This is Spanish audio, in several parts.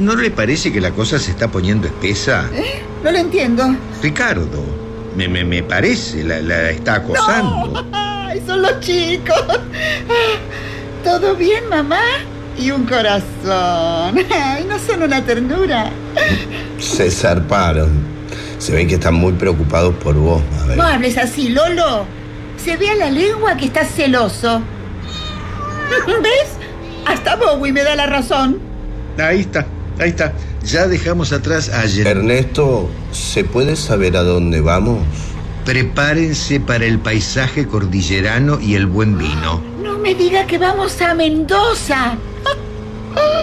¿No le parece que la cosa se está poniendo espesa? ¿Eh? No lo entiendo. Ricardo, me, me, me parece, la, la está acosando. No. Ay, son los chicos. ¿Todo bien, mamá? Y un corazón. Ay, no son una ternura. Se zarparon. Se ven que están muy preocupados por vos, Mabel. No hables así, Lolo. Se ve a la lengua que estás celoso. ¿Ves? Hasta Bowie me da la razón. Ahí está, ahí está. Ya dejamos atrás a ayer. Ernesto, ¿se puede saber a dónde vamos? Prepárense para el paisaje cordillerano y el buen vino. No me diga que vamos a Mendoza.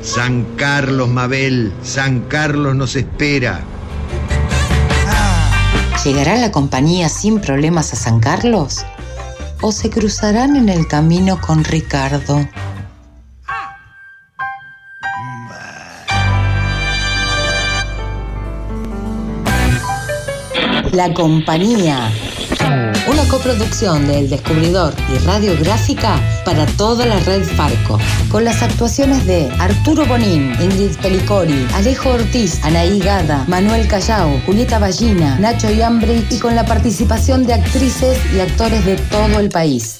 San Carlos, Mabel. San Carlos nos espera. ¿Llegará la compañía sin problemas a San Carlos? ¿O se cruzarán en el camino con Ricardo? La compañía. Una coproducción de El Descubridor y Radiográfica para toda la red Farco. Con las actuaciones de Arturo Bonín, Ingrid Pelicori, Alejo Ortiz, Anaí Gada, Manuel Callao, Julieta Ballina, Nacho Yambri y con la participación de actrices y actores de todo el país.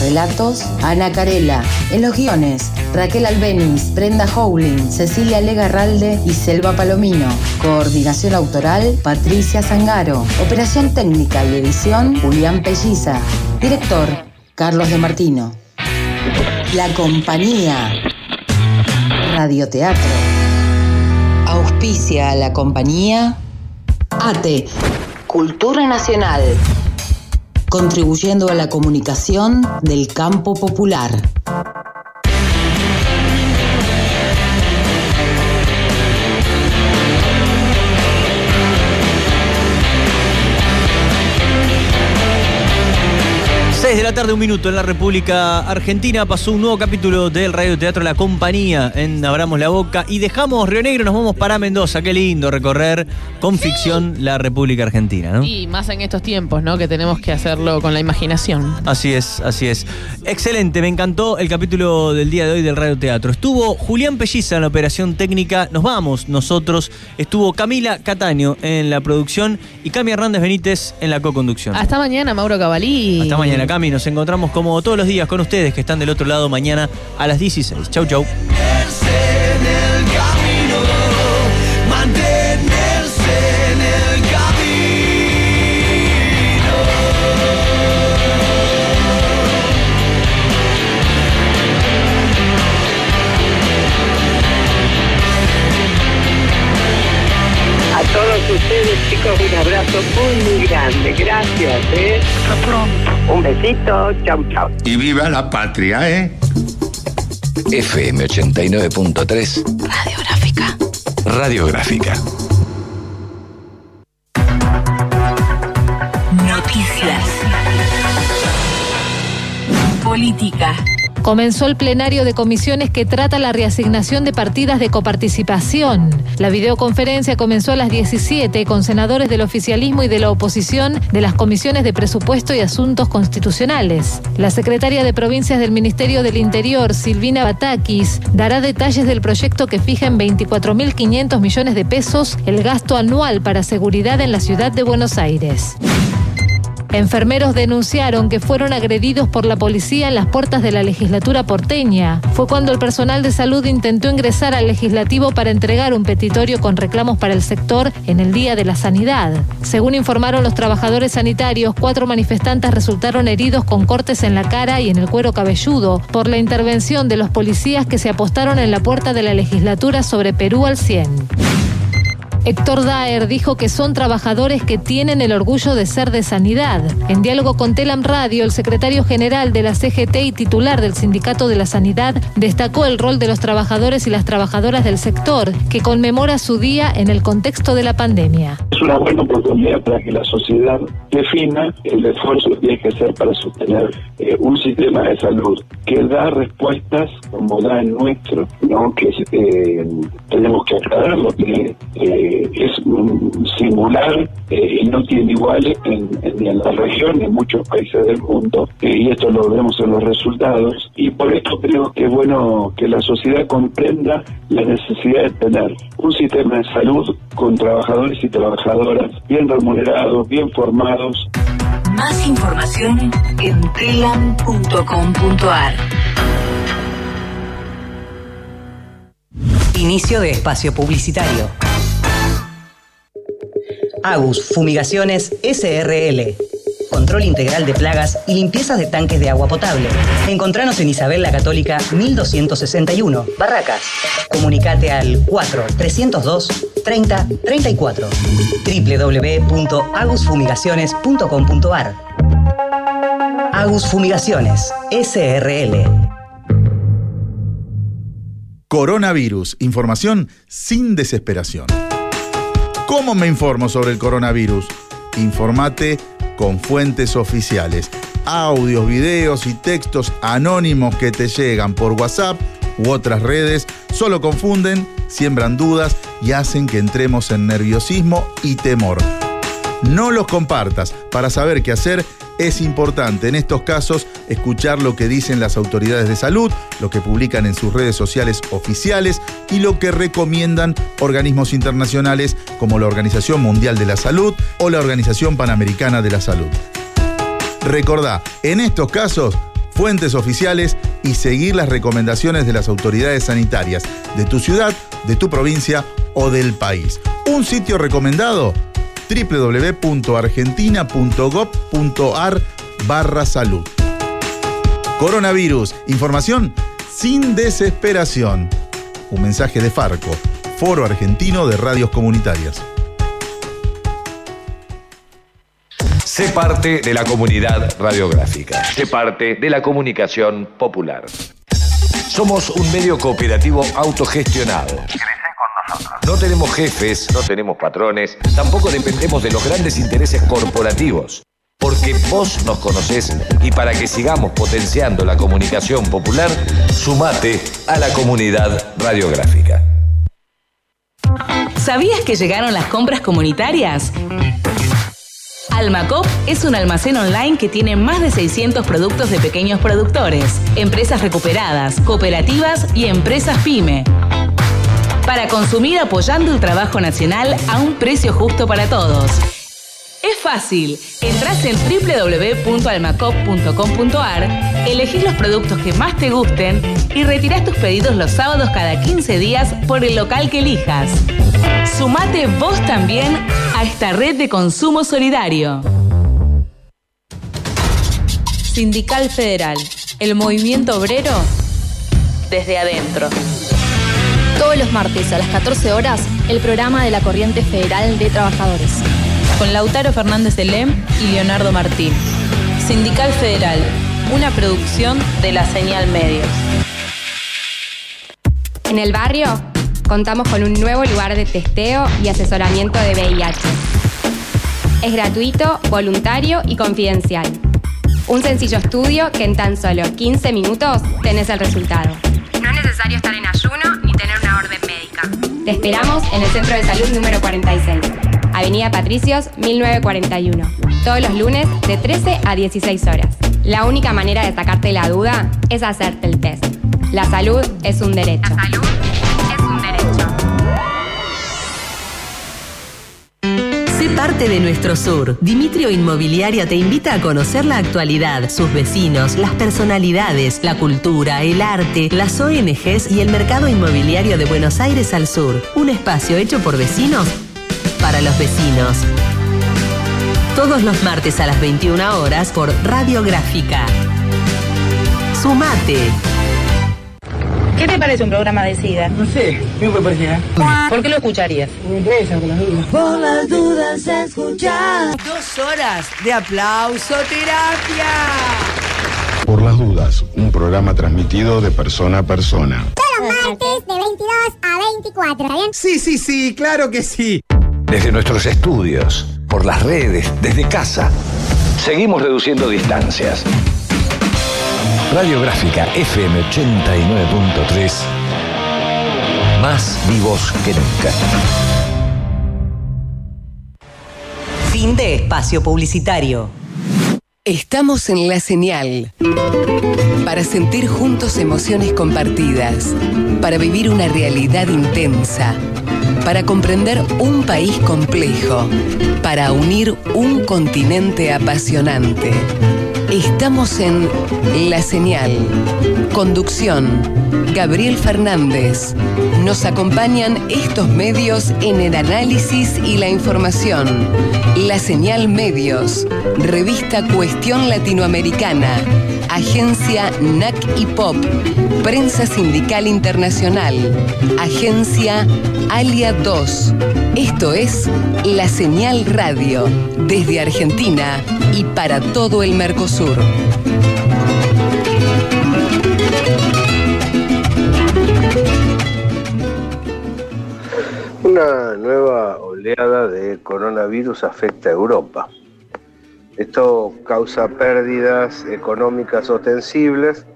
Relatos, Ana Carela. En los guiones, Raquel Albeniz, Brenda Howling, Cecilia Legarralde y Selva Palomino. Coordinación autoral, Patricia Zangaro. Operación técnica y edición, Julián Pelliza. Director, Carlos de Martino. La compañía. Radioteatro. Auspicia la compañía. ATE. Cultura Nacional contribuyendo a la comunicación del campo popular. La tarde, un minuto en la República Argentina. Pasó un nuevo capítulo del Radio Teatro La Compañía en Abramos la Boca y dejamos Río Negro, nos vamos para Mendoza. Qué lindo recorrer con ficción la República Argentina, ¿no? Y más en estos tiempos, ¿no? Que tenemos que hacerlo con la imaginación. Así es, así es. Excelente, me encantó el capítulo del día de hoy del Radio Teatro. Estuvo Julián Pelliza en la operación técnica, nos vamos nosotros. Estuvo Camila Cataño en la producción y Cami Hernández Benítez en la co-conducción. Hasta mañana, Mauro Cavalí. Hasta mañana, Cami. Nos encontramos como todos los días con ustedes que están del otro lado mañana a las 16. Chau, chau. Ustedes, chicos, un abrazo muy, muy grande. Gracias, ¿eh? Hasta pronto. Un besito. Chau, chau. Y viva la patria, ¿eh? FM 89.3 Radiográfica. Radiográfica. Noticias. Política. Comenzó el plenario de comisiones que trata la reasignación de partidas de coparticipación. La videoconferencia comenzó a las 17 con senadores del oficialismo y de la oposición de las comisiones de presupuesto y asuntos constitucionales. La secretaria de provincias del Ministerio del Interior, Silvina Batakis, dará detalles del proyecto que fija en 24.500 millones de pesos el gasto anual para seguridad en la ciudad de Buenos Aires. Enfermeros denunciaron que fueron agredidos por la policía en las puertas de la legislatura porteña. Fue cuando el personal de salud intentó ingresar al legislativo para entregar un petitorio con reclamos para el sector en el Día de la Sanidad. Según informaron los trabajadores sanitarios, cuatro manifestantes resultaron heridos con cortes en la cara y en el cuero cabelludo por la intervención de los policías que se apostaron en la puerta de la legislatura sobre Perú al 100. Héctor Daer dijo que son trabajadores que tienen el orgullo de ser de sanidad. En diálogo con Telam Radio, el secretario general de la CGT y titular del Sindicato de la Sanidad destacó el rol de los trabajadores y las trabajadoras del sector, que conmemora su día en el contexto de la pandemia. Es una buena oportunidad para que la sociedad defina el esfuerzo que tiene que hacer para sostener eh, un sistema de salud que da respuestas como da el nuestro, ¿no? que eh, tenemos que aclararlo, que eh, eh, es singular eh, y no tiene igual en, en- en la región en muchos países del mundo. Eh, y esto lo vemos en los resultados. Y por esto creo que es bueno que la sociedad comprenda la necesidad de tener un sistema de salud con trabajadores y trabajadoras bien remunerados, bien formados, Más información en telam.com.ar. Inicio de espacio publicitario. Agus Fumigaciones SRL. Control integral de plagas y limpiezas de tanques de agua potable. Encontranos en Isabel la Católica 1261, Barracas. Comunicate al 4 302 30 34. www.agusfumigaciones.com.ar Agus Fumigaciones SRL. Coronavirus. Información sin desesperación. ¿Cómo me informo sobre el coronavirus? Informate con fuentes oficiales. Audios, videos y textos anónimos que te llegan por WhatsApp u otras redes solo confunden, siembran dudas y hacen que entremos en nerviosismo y temor. No los compartas. Para saber qué hacer es importante en estos casos escuchar lo que dicen las autoridades de salud, lo que publican en sus redes sociales oficiales y lo que recomiendan organismos internacionales como la Organización Mundial de la Salud o la Organización Panamericana de la Salud. Recordá, en estos casos, fuentes oficiales y seguir las recomendaciones de las autoridades sanitarias de tu ciudad, de tu provincia o del país. Un sitio recomendado www.argentina.gov.ar barra salud. Coronavirus, información sin desesperación. Un mensaje de Farco, Foro Argentino de Radios Comunitarias. Sé parte de la comunidad radiográfica. Sé parte de la comunicación popular. Somos un medio cooperativo autogestionado. No tenemos jefes, no tenemos patrones, tampoco dependemos de los grandes intereses corporativos. Porque vos nos conocés y para que sigamos potenciando la comunicación popular, sumate a la comunidad radiográfica. ¿Sabías que llegaron las compras comunitarias? Almacop es un almacén online que tiene más de 600 productos de pequeños productores, empresas recuperadas, cooperativas y empresas pyme. Para consumir apoyando el trabajo nacional a un precio justo para todos. Es fácil. Entrás en www.almacop.com.ar, elegís los productos que más te gusten y retirás tus pedidos los sábados cada 15 días por el local que elijas. Sumate vos también a esta red de consumo solidario. Sindical Federal, el movimiento obrero desde adentro. Todos los martes a las 14 horas, el programa de la Corriente Federal de Trabajadores. Con Lautaro Fernández de Lem y Leonardo Martín. Sindical Federal, una producción de la Señal Medios. En el barrio contamos con un nuevo lugar de testeo y asesoramiento de VIH. Es gratuito, voluntario y confidencial. Un sencillo estudio que en tan solo 15 minutos tenés el resultado. No es necesario estar en Te esperamos en el Centro de Salud número 46, Avenida Patricios 1941, todos los lunes de 13 a 16 horas. La única manera de sacarte la duda es hacerte el test. La salud es un derecho. La salud es un derecho. Parte de nuestro sur. Dimitrio Inmobiliaria te invita a conocer la actualidad, sus vecinos, las personalidades, la cultura, el arte, las ONGs y el mercado inmobiliario de Buenos Aires al sur. Un espacio hecho por vecinos para los vecinos. Todos los martes a las 21 horas por Radiográfica. Sumate. ¿Qué te parece un programa de SIDA? No sé, ¿qué me parece? ¿Por qué lo escucharías? Me interesa, por las dudas. Por las dudas escuchar. Dos horas de aplauso terapia. Por las dudas, un programa transmitido de persona a persona. Todos los martes de 22 a 24, ¿está bien? Sí, sí, sí, claro que sí. Desde nuestros estudios, por las redes, desde casa, seguimos reduciendo distancias. Radiográfica FM 89.3. Más vivos que nunca. Fin de espacio publicitario. Estamos en la señal para sentir juntos emociones compartidas, para vivir una realidad intensa, para comprender un país complejo, para unir un continente apasionante. Estamos en La Señal. Conducción, Gabriel Fernández. Nos acompañan estos medios en el análisis y la información. La Señal Medios, revista Cuestión Latinoamericana, agencia NAC y Pop, Prensa Sindical Internacional, agencia Alia 2. Esto es La Señal Radio, desde Argentina y para todo el Mercosur. Una nueva oleada de coronavirus afecta a Europa. Esto causa pérdidas económicas ostensibles.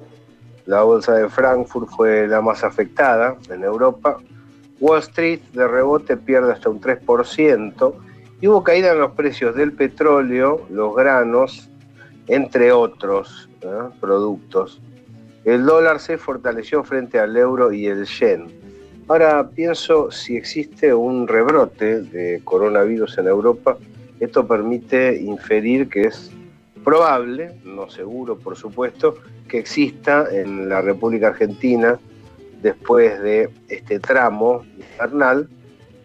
La bolsa de Frankfurt fue la más afectada en Europa. Wall Street de rebote pierde hasta un 3% y hubo caída en los precios del petróleo, los granos, entre otros ¿eh? productos. El dólar se fortaleció frente al euro y el yen. Ahora pienso si existe un rebrote de coronavirus en Europa, esto permite inferir que es probable, no seguro por supuesto, que exista en la República Argentina, después de este tramo infernal,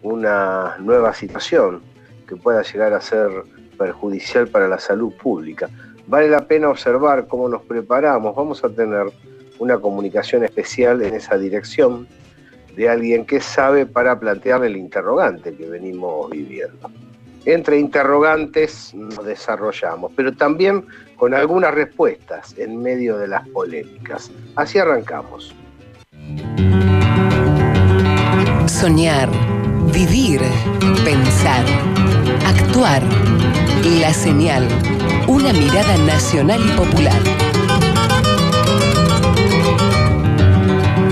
una nueva situación que pueda llegar a ser perjudicial para la salud pública. Vale la pena observar cómo nos preparamos. Vamos a tener una comunicación especial en esa dirección de alguien que sabe para plantearle el interrogante que venimos viviendo. Entre interrogantes nos desarrollamos, pero también con algunas respuestas en medio de las polémicas. Así arrancamos. Soñar, vivir, pensar, actuar. La señal, una mirada nacional y popular.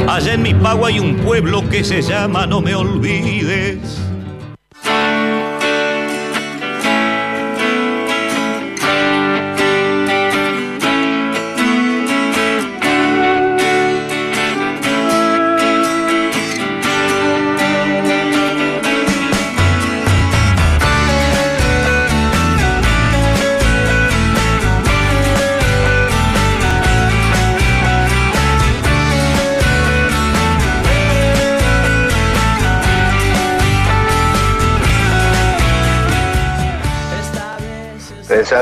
Allá en mi pago hay un pueblo que se llama No me olvides.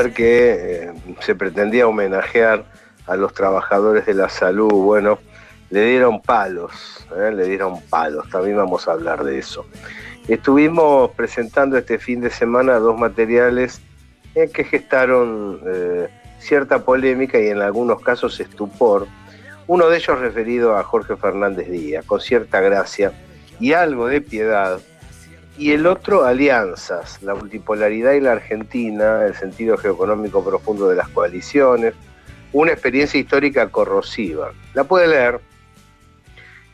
Que eh, se pretendía homenajear a los trabajadores de la salud, bueno, le dieron palos, eh, le dieron palos, también vamos a hablar de eso. Estuvimos presentando este fin de semana dos materiales eh, que gestaron cierta polémica y en algunos casos estupor. Uno de ellos referido a Jorge Fernández Díaz, con cierta gracia y algo de piedad, y el otro alianzas, la multipolaridad y la Argentina, el sentido geoeconómico profundo de las coaliciones, una experiencia histórica corrosiva. La puede leer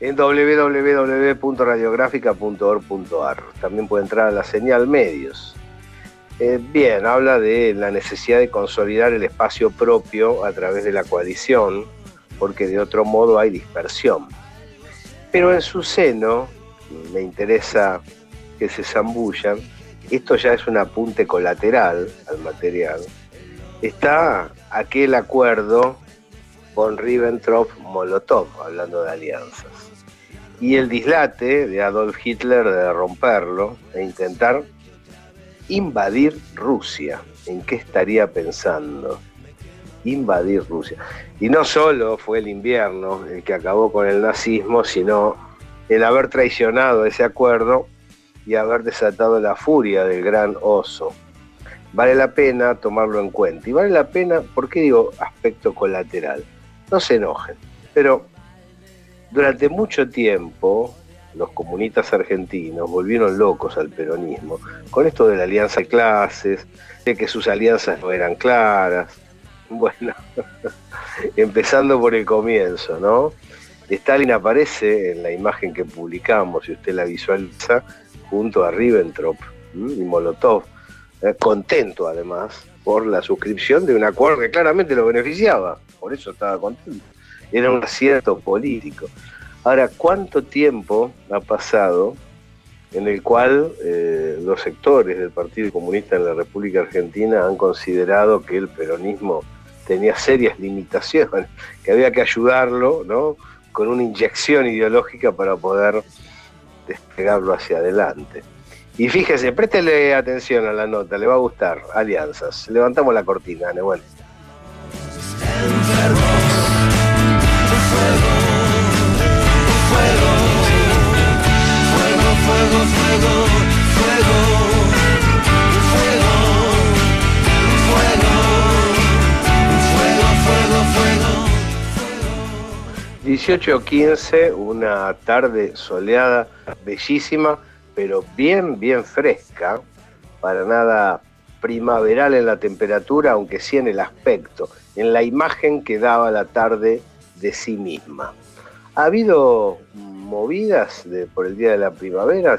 en www.radiográfica.org.ar. También puede entrar a la señal medios. Eh, bien, habla de la necesidad de consolidar el espacio propio a través de la coalición, porque de otro modo hay dispersión. Pero en su seno, me interesa que se zambullan, esto ya es un apunte colateral al material, está aquel acuerdo con Ribbentrop-Molotov, hablando de alianzas, y el dislate de Adolf Hitler de romperlo e intentar invadir Rusia. ¿En qué estaría pensando? Invadir Rusia. Y no solo fue el invierno el que acabó con el nazismo, sino el haber traicionado ese acuerdo y haber desatado la furia del gran oso. Vale la pena tomarlo en cuenta. Y vale la pena, ¿por qué digo aspecto colateral? No se enojen, pero durante mucho tiempo los comunistas argentinos volvieron locos al peronismo, con esto de la alianza de clases, de que sus alianzas no eran claras. Bueno, empezando por el comienzo, ¿no? Stalin aparece en la imagen que publicamos, si usted la visualiza, junto a Ribbentrop y Molotov. eh, contento además por la suscripción de un acuerdo que claramente lo beneficiaba, por eso estaba contento. Era un acierto político. Ahora, ¿cuánto tiempo ha pasado en el cual eh, los sectores del Partido Comunista en la República Argentina han considerado que el peronismo tenía serias limitaciones, que había que ayudarlo, ¿no? Con una inyección ideológica para poder despegarlo hacia adelante. Y fíjese, préstele atención a la nota, le va a gustar. Alianzas. Levantamos la cortina. Fuego, 18.15, una tarde soleada, bellísima pero bien, bien fresca, para nada primaveral en la temperatura, aunque sí en el aspecto, en la imagen que daba la tarde de sí misma. ¿Ha habido movidas por el día de la primavera?